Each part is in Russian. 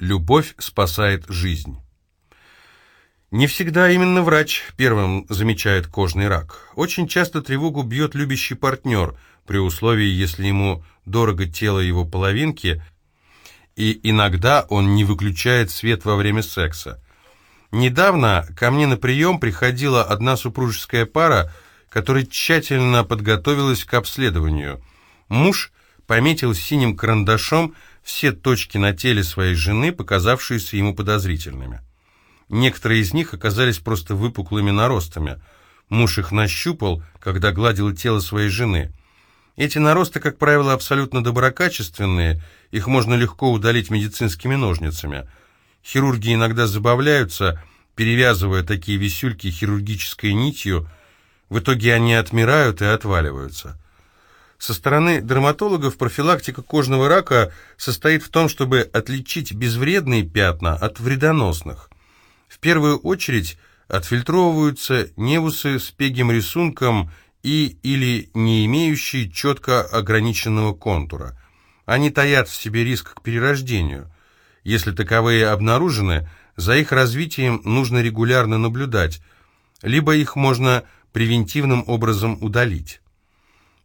Любовь спасает жизнь. Не всегда именно врач первым замечает кожный рак. Очень часто тревогу бьет любящий партнер, при условии, если ему дорого тело его половинки, и иногда он не выключает свет во время секса. Недавно ко мне на прием приходила одна супружеская пара, которая тщательно подготовилась к обследованию. Муж пометил синим карандашом все точки на теле своей жены, показавшиеся ему подозрительными. Некоторые из них оказались просто выпуклыми наростами. Муж их нащупал, когда гладил тело своей жены. Эти наросты, как правило, абсолютно доброкачественные, их можно легко удалить медицинскими ножницами. Хирурги иногда забавляются, перевязывая такие висюльки хирургической нитью, в итоге они отмирают и отваливаются. Со стороны дерматологов профилактика кожного рака состоит в том, чтобы отличить безвредные пятна от вредоносных. В первую очередь отфильтровываются невусы с пегим рисунком и или не имеющие четко ограниченного контура. Они таят в себе риск к перерождению. Если таковые обнаружены, за их развитием нужно регулярно наблюдать, либо их можно превентивным образом удалить.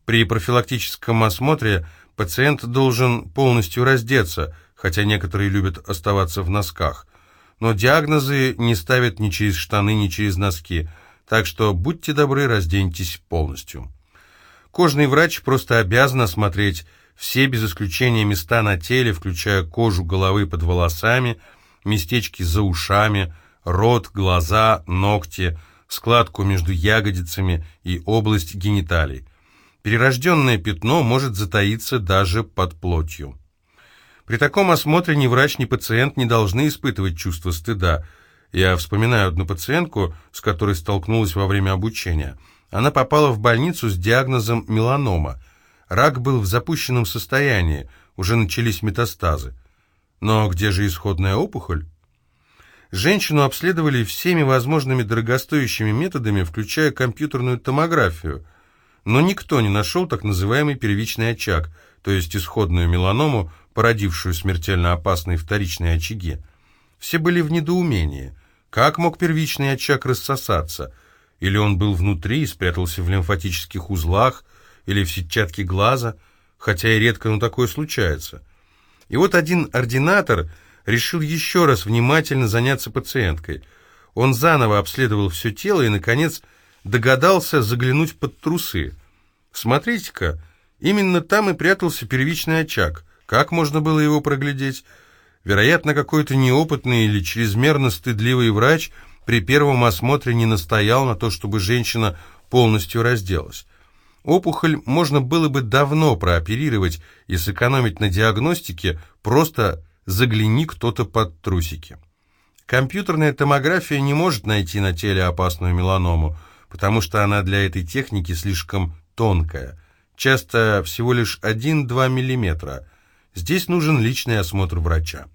При профилактическом осмотре пациент должен полностью раздеться, хотя некоторые любят оставаться в носках. Но диагнозы не ставят ни через штаны, ни через носки, так что будьте добры, разденьтесь полностью. Кожный врач просто обязан осмотреть все без исключения места на теле, включая кожу головы под волосами, местечки за ушами, рот, глаза, ногти, складку между ягодицами и область гениталий. Перерожденное пятно может затаиться даже под плотью. При таком осмотре ни врач, ни пациент не должны испытывать чувство стыда. Я вспоминаю одну пациентку, с которой столкнулась во время обучения. Она попала в больницу с диагнозом меланома. Рак был в запущенном состоянии, уже начались метастазы. Но где же исходная опухоль? Женщину обследовали всеми возможными дорогостоящими методами, включая компьютерную томографию – но никто не нашел так называемый первичный очаг, то есть исходную меланому, породившую смертельно опасные вторичные очаги. Все были в недоумении. Как мог первичный очаг рассосаться? Или он был внутри и спрятался в лимфатических узлах, или в сетчатке глаза, хотя и редко, но такое случается. И вот один ординатор решил еще раз внимательно заняться пациенткой. Он заново обследовал все тело и, наконец, догадался заглянуть под трусы. Смотрите-ка, именно там и прятался первичный очаг. Как можно было его проглядеть? Вероятно, какой-то неопытный или чрезмерно стыдливый врач при первом осмотре не настоял на то, чтобы женщина полностью разделась. Опухоль можно было бы давно прооперировать и сэкономить на диагностике, просто загляни кто-то под трусики. Компьютерная томография не может найти на теле опасную меланому – потому что она для этой техники слишком тонкая, часто всего лишь 1-2 мм. Здесь нужен личный осмотр врача.